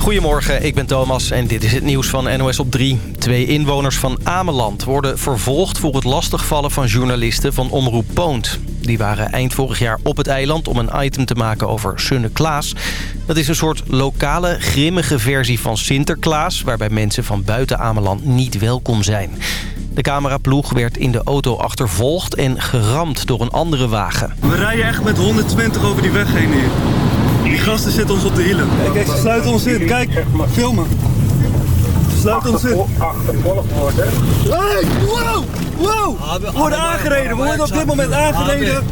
Goedemorgen, ik ben Thomas en dit is het nieuws van NOS op 3. Twee inwoners van Ameland worden vervolgd voor het lastigvallen van journalisten van Omroep Poont. Die waren eind vorig jaar op het eiland om een item te maken over Sunne Klaas. Dat is een soort lokale, grimmige versie van Sinterklaas... waarbij mensen van buiten Ameland niet welkom zijn. De cameraploeg werd in de auto achtervolgd en geramd door een andere wagen. We rijden echt met 120 over die weg heen hier. Die gasten zitten ons op de hielen. Kijk, kijk, ze sluiten ons in. Kijk, filmen. Ze sluiten ons in. achtervolgd worden. Hey, wow, wow. We worden aangereden. We worden op dit moment aangereden.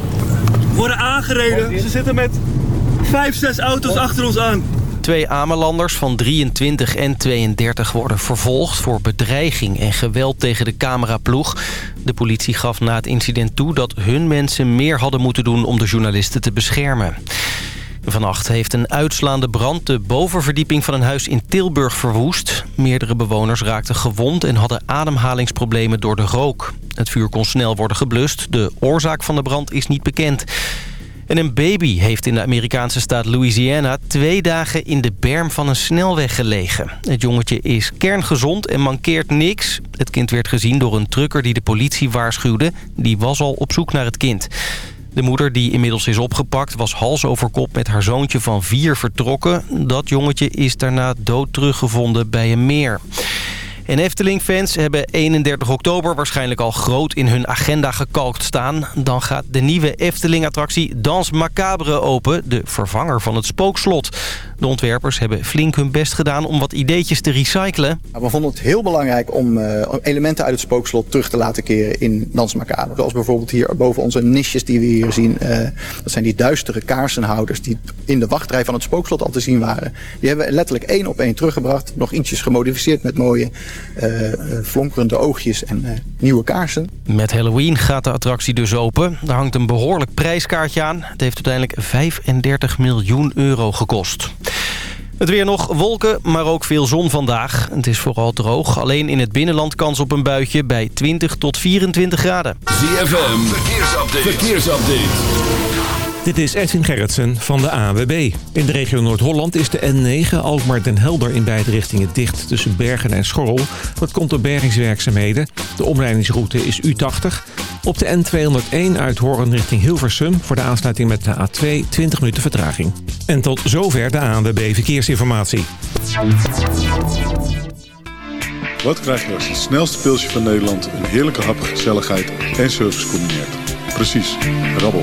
We worden aangereden. Ze zitten met vijf, zes auto's achter ons aan. Twee Amelanders van 23 en 32 worden vervolgd voor bedreiging en geweld tegen de cameraploeg. De politie gaf na het incident toe dat hun mensen meer hadden moeten doen om de journalisten te beschermen. Vannacht heeft een uitslaande brand de bovenverdieping van een huis in Tilburg verwoest. Meerdere bewoners raakten gewond en hadden ademhalingsproblemen door de rook. Het vuur kon snel worden geblust. De oorzaak van de brand is niet bekend. En een baby heeft in de Amerikaanse staat Louisiana... twee dagen in de berm van een snelweg gelegen. Het jongetje is kerngezond en mankeert niks. Het kind werd gezien door een trucker die de politie waarschuwde. Die was al op zoek naar het kind. De moeder, die inmiddels is opgepakt, was hals over kop met haar zoontje van vier vertrokken. Dat jongetje is daarna dood teruggevonden bij een meer. En Efteling-fans hebben 31 oktober waarschijnlijk al groot in hun agenda gekalkt staan. Dan gaat de nieuwe Efteling-attractie Dans Macabre open, de vervanger van het spookslot. De ontwerpers hebben flink hun best gedaan om wat ideetjes te recyclen. We vonden het heel belangrijk om uh, elementen uit het spookslot terug te laten keren in Dans Macabre. Zoals bijvoorbeeld hier boven onze nisjes die we hier zien. Uh, dat zijn die duistere kaarsenhouders die in de wachtrij van het spookslot al te zien waren. Die hebben we letterlijk één op één teruggebracht. Nog ietsjes gemodificeerd met mooie uh, flonkerende oogjes en nieuwe kaarsen. Met Halloween gaat de attractie dus open. Er hangt een behoorlijk prijskaartje aan. Het heeft uiteindelijk 35 miljoen euro gekost. Het weer nog wolken, maar ook veel zon vandaag. Het is vooral droog. Alleen in het binnenland kans op een buitje bij 20 tot 24 graden. Verkeersupdate. verkeersupdate. Dit is Edwin Gerritsen van de AWB. In de regio Noord-Holland is de N9 Alkmaar den Helder in beide richtingen dicht tussen Bergen en Schorrel. Dat komt door bergingswerkzaamheden. De omleidingsroute is U80. Op de N201 uit Horen richting Hilversum voor de aansluiting met de A2 20 minuten vertraging. En tot zover de ANWB Verkeersinformatie. Wat krijg je als het snelste pilsje van Nederland een heerlijke hap, gezelligheid en service combineert? Precies, rabbel.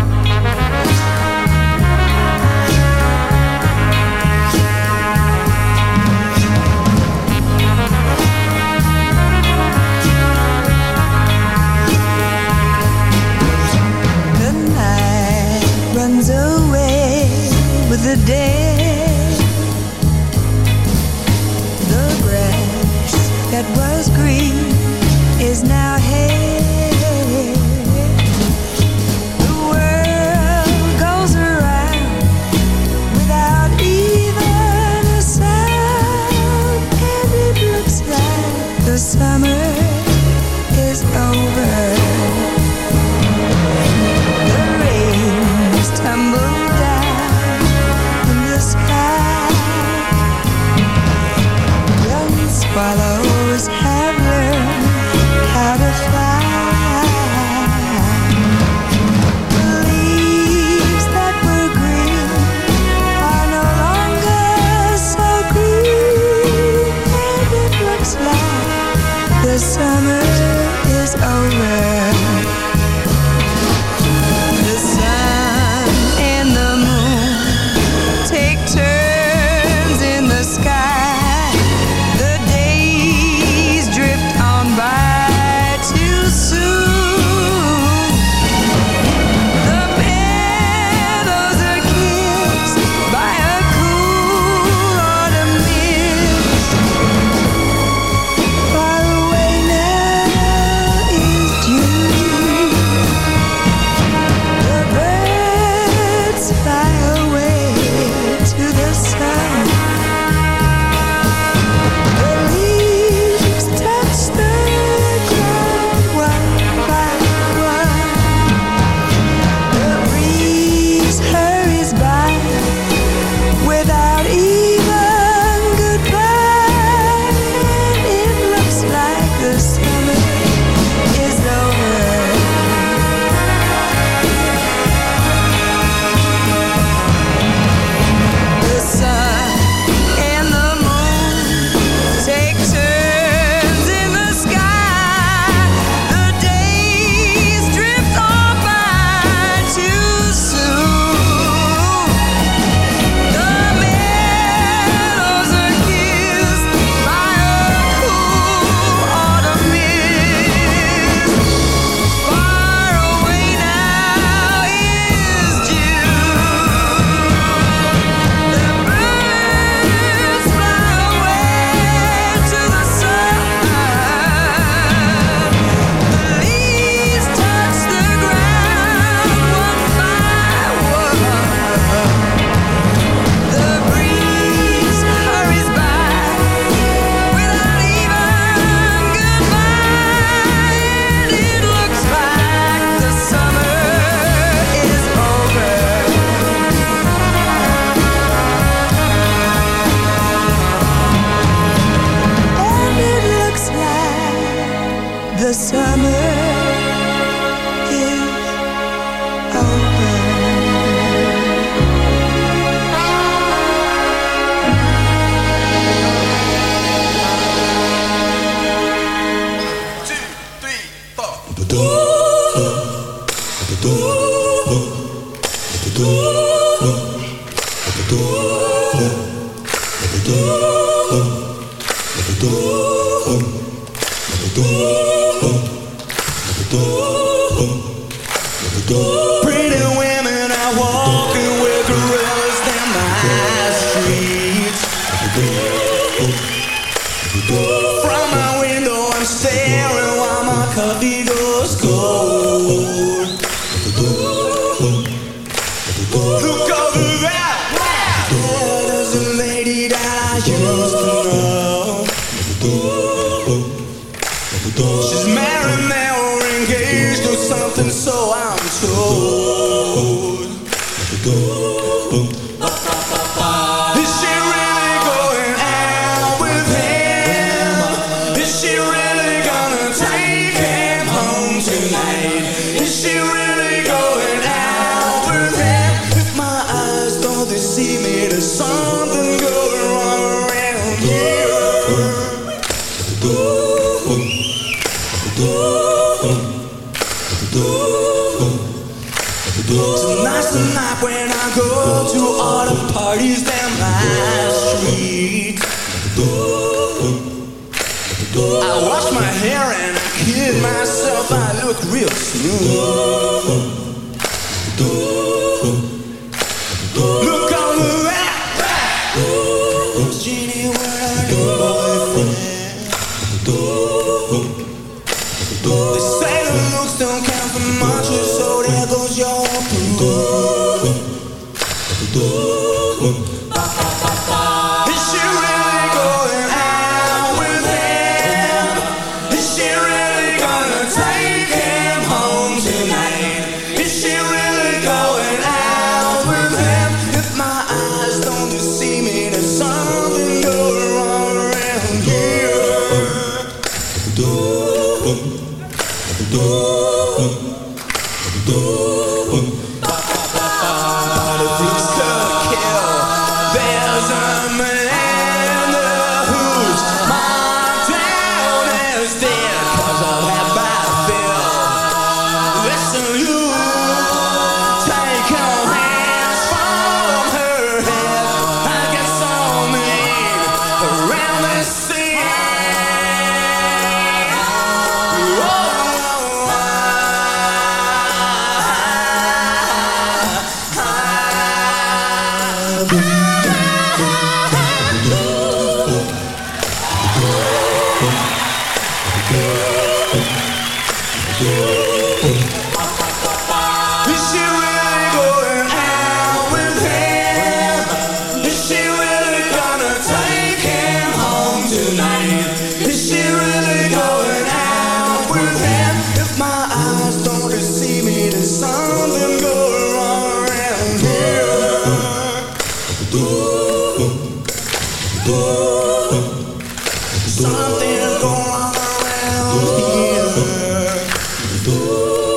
Virginia, where I know my.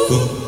Here.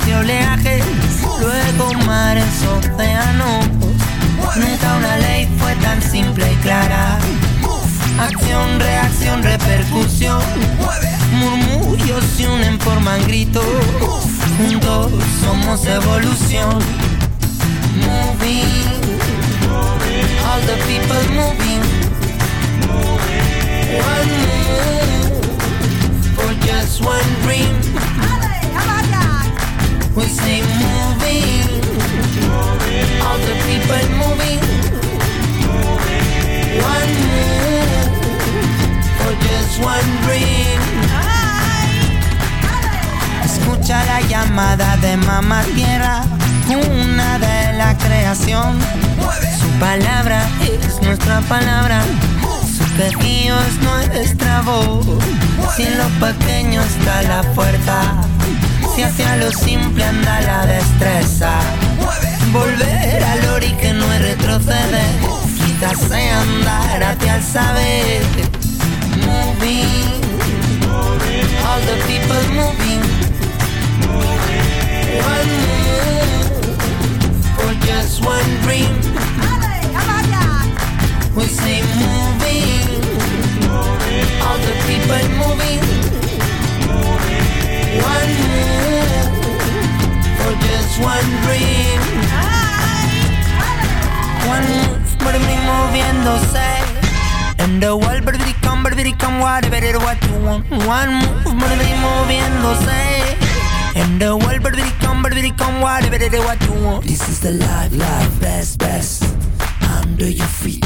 Junto a otra hace oleaje, luego mares, océanos. Nunca una ley fue tan simple y clara. Acción, reacción, repercusión. Murmullos se unen, forman gritos. Juntos somos evolución. Moving. All the people moving. One move for just one dream. We say moving. All the people moving. One move for just one dream. Escucha la llamada de mamá tierra, una de la creación. Su palabra es nuestra palabra, su es nuestra voz. Si en lo pequeño está la fuerza, si hacia lo simple anda la destreza. Volver al ori que no es retroceder, sea andar hacia el saber. Moving, all the people moving. One move for just one dream. We say moving, all the people moving. One move for just one dream. One move, baby, moviéndose. And the world, baby, come, baby, come, whatever what you want. One move, but baby, moviéndose. And the world, baby, come, baby, come, whatever what you want. This is the life, life, best, best. Under your feet.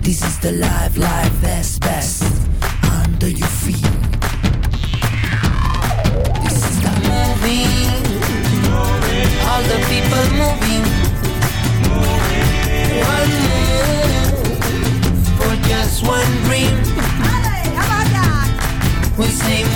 This is the life, life, best, best. Under your feet. People moving. One move for just one dream. We say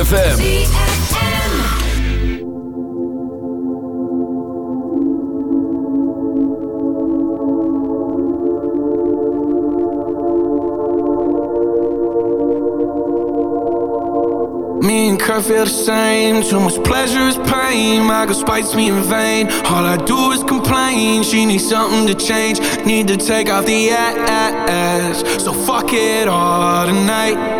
ZFM. Kurt feel the same. Too much pleasure is pain. My girl spites me in vain. All I do is complain. She needs something to change. Need to take off the ass. So fuck it all tonight.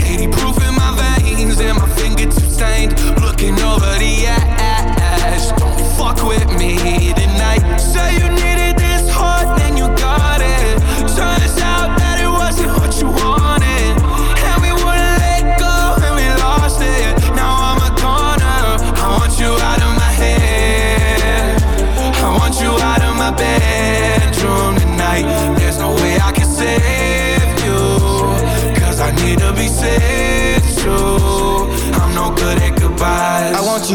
stained, looking over the edge. Don't fuck with me tonight. Say you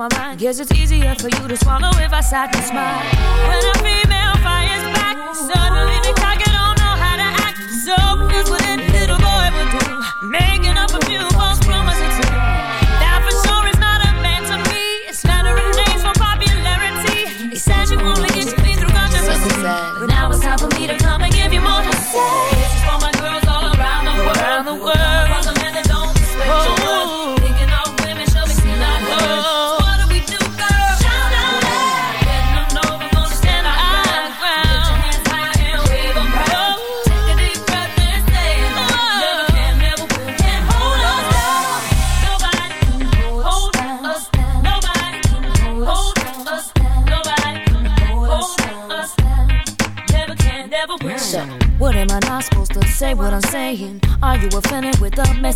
on my it's easier for you to swallow if I sat and smile. When a female fires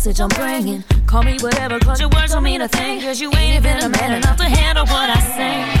message I'm bringing. Call me whatever, cause your words don't mean a thing. Cause you ain't even a man enough to handle what I say.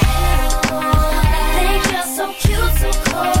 you so close.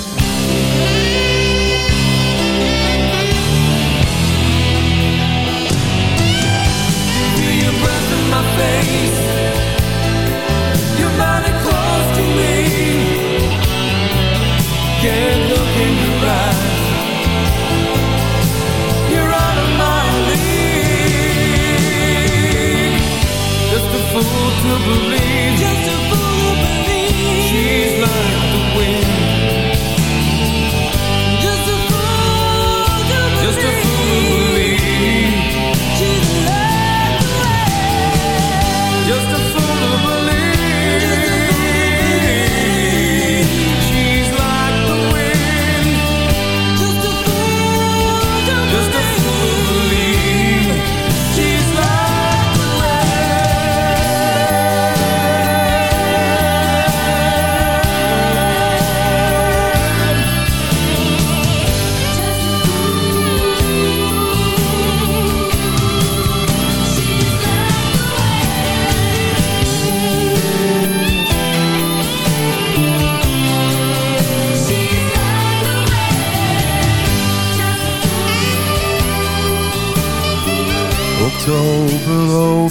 to believe, just to believe, she's mine.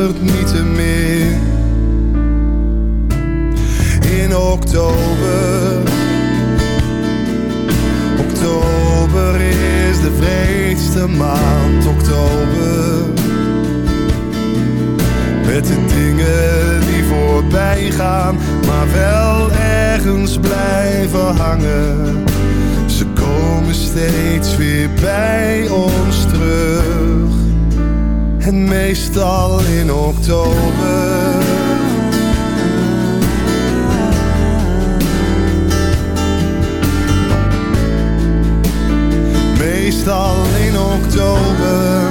Verandert niet meer in oktober. Oktober is de vreedste maand, oktober. Met de dingen die voorbij gaan, maar wel ergens blijven hangen. Ze komen steeds weer bij ons meestal in oktober. Meestal in oktober.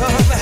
love.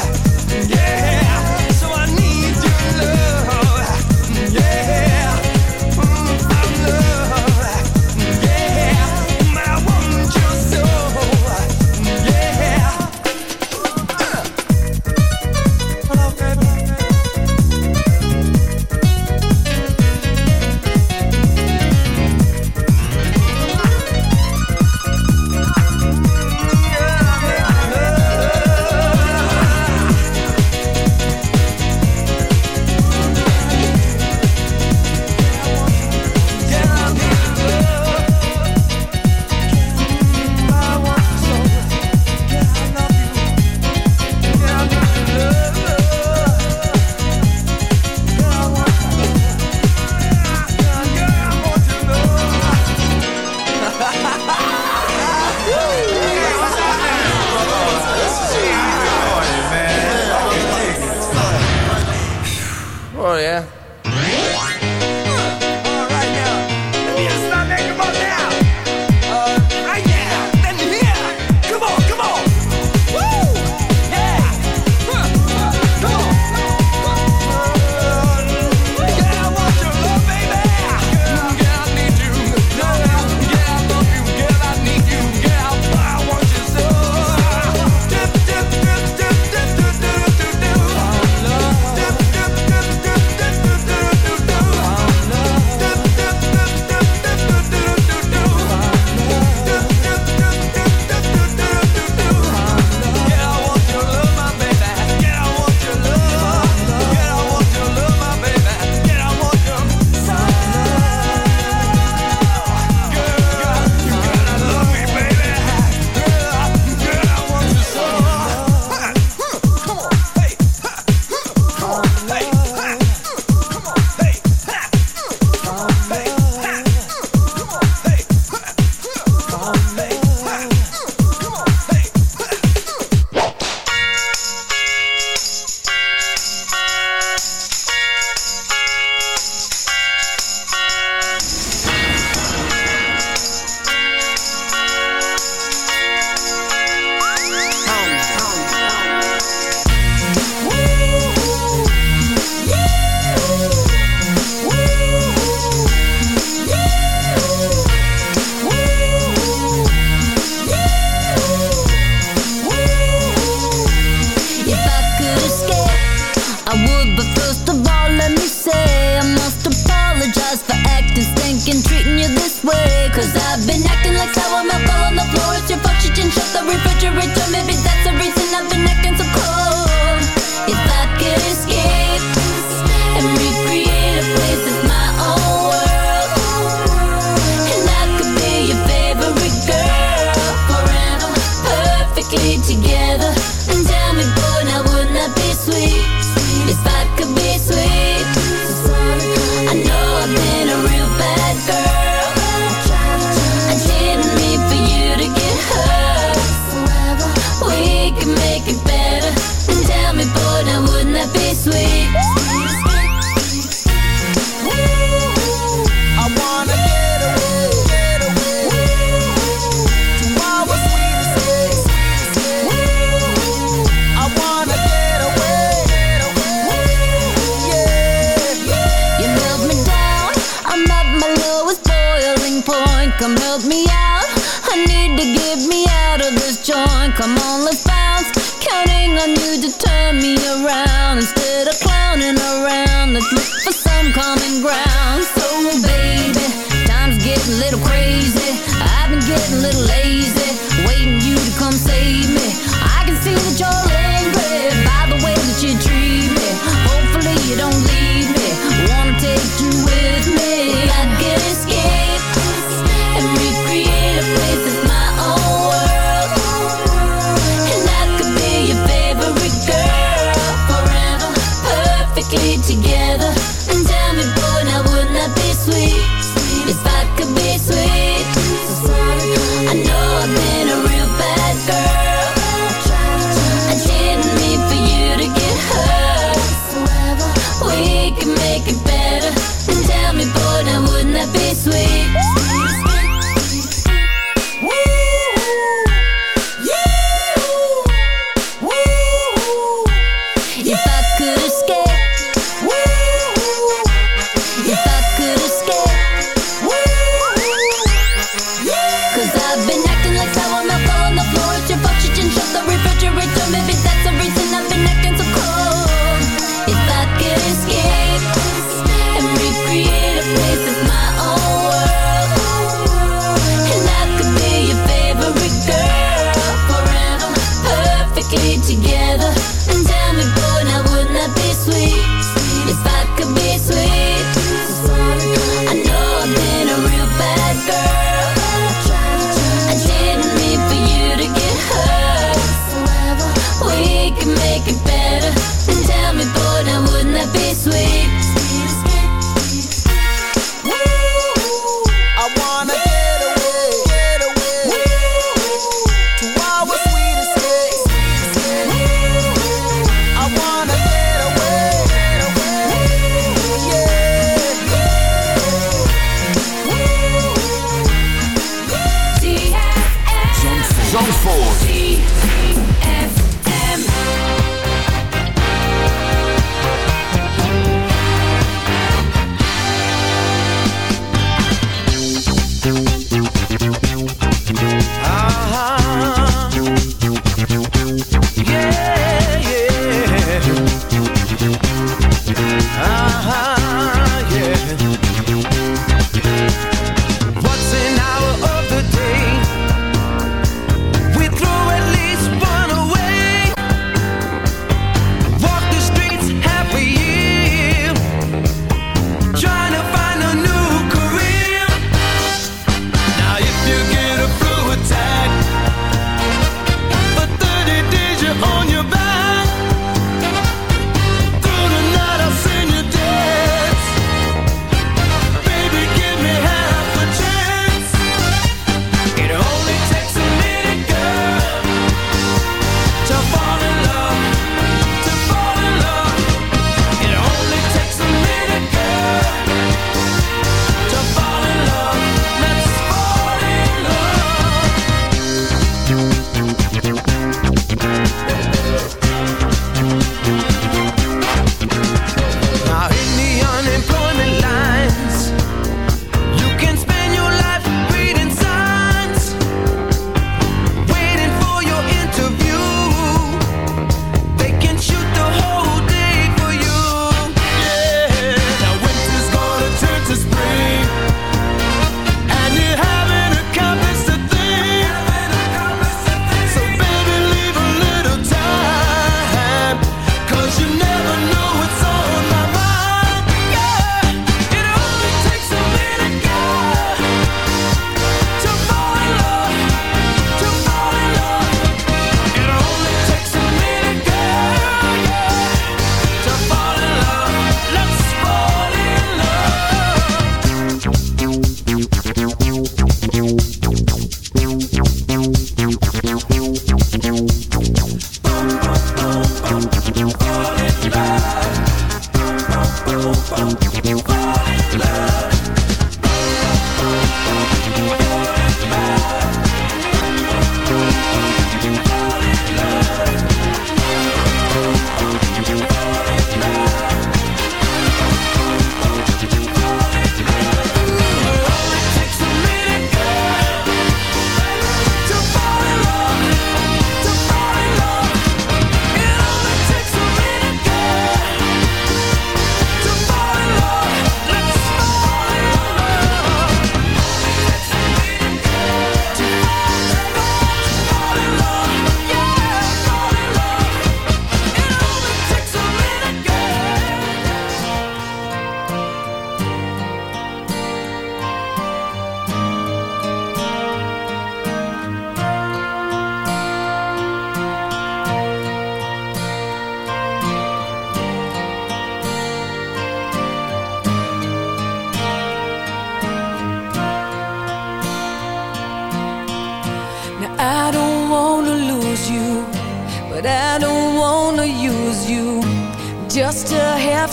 Me around instead of clowning around. Let's look for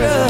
trust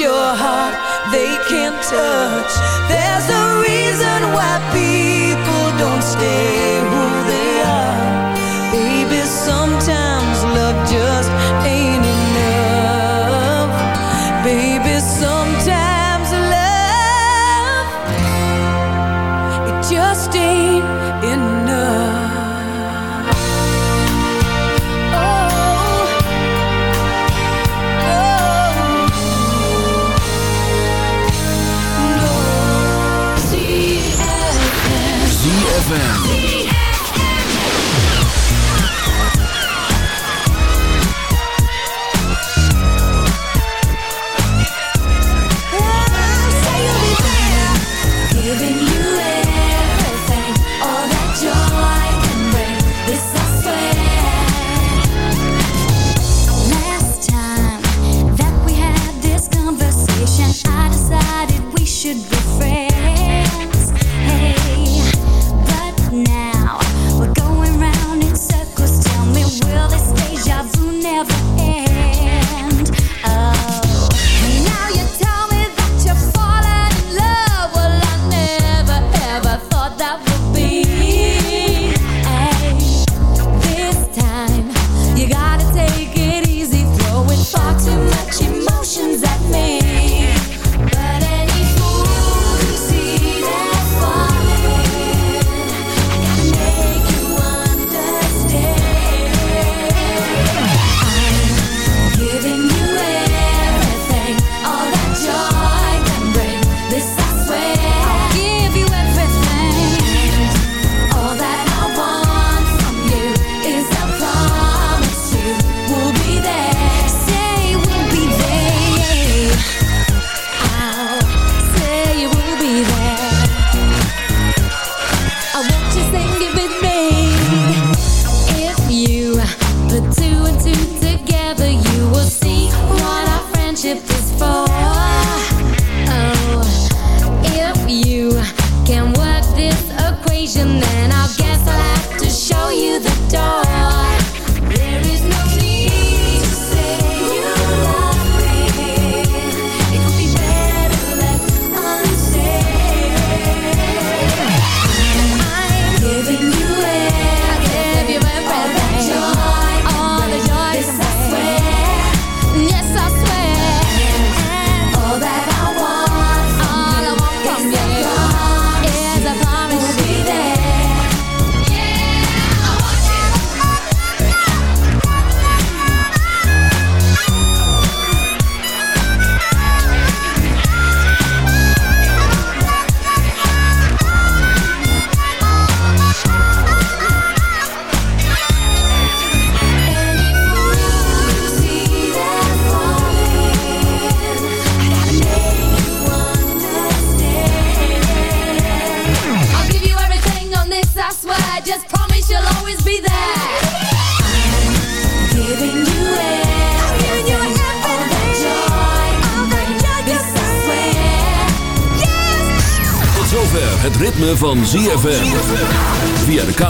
your heart they can't touch. They